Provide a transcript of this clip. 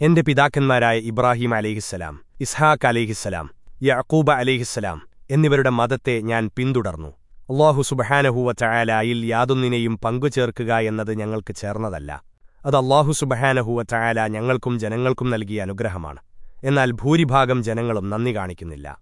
എന്റെ പിതാക്കന്മാരായ ഇബ്രാഹിം അലിഹിസ്സലാം ഇസ്ഹാഖ് അലിഹിസ്സലാം യഅക്കൂബ അലിഹിസ്സലാം എന്നിവരുടെ മതത്തെ ഞാൻ പിന്തുടർന്നു. അള്ളാഹു സുബഹാനഹുവ ചായാലായിൽ യാതൊന്നിനെയും പങ്കുചേർക്കുക എന്നത് ഞങ്ങൾക്ക് ചേർന്നതല്ല. അത് അള്ളാഹു സുബഹാനഹുവ ചായാല ഞങ്ങൾക്കും ജനങ്ങൾക്കും നൽകിയ അനുഗ്രഹമാണ്. എന്നാൽ ഭൂരിഭാഗം ജനങ്ങളും നന്ദി കാണിക്കുന്നില്ല.